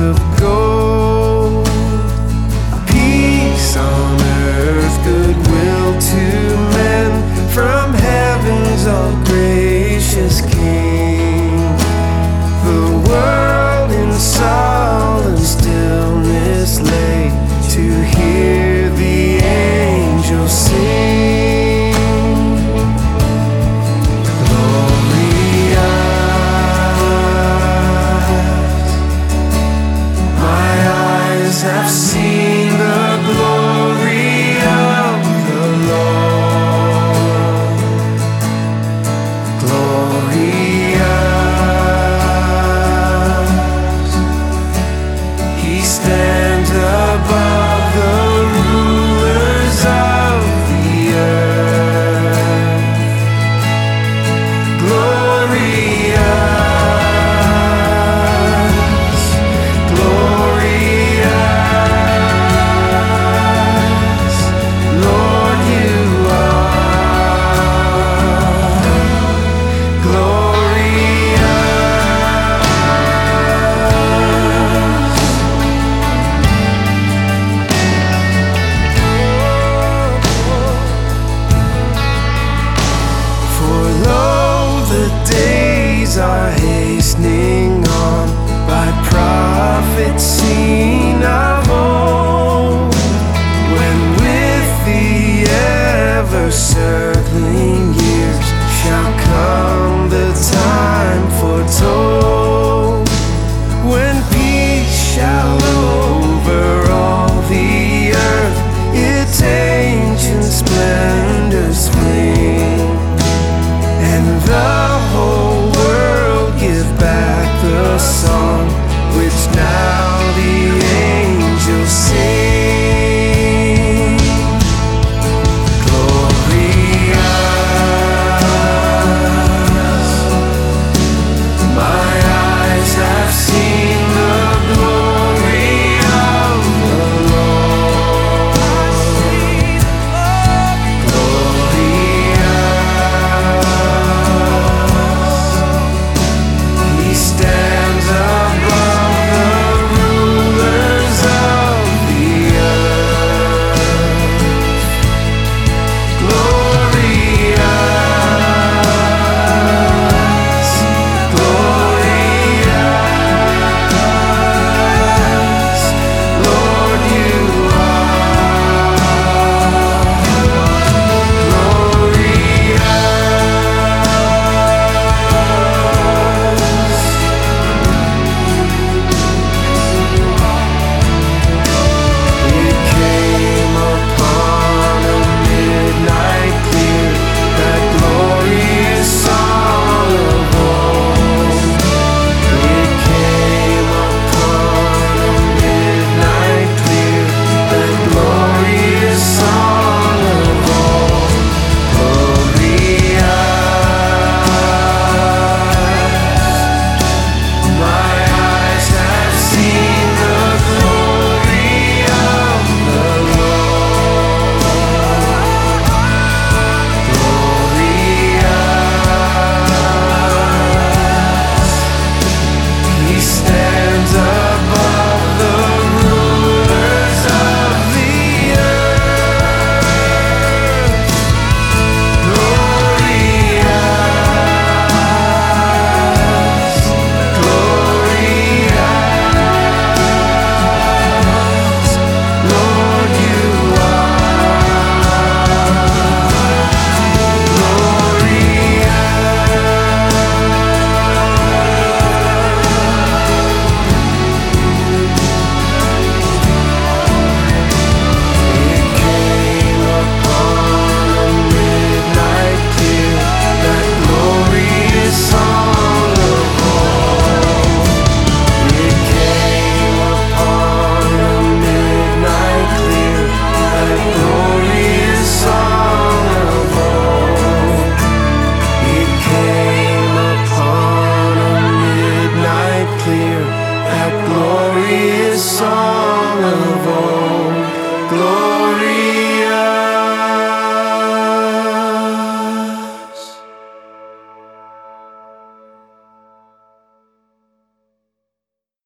of stay.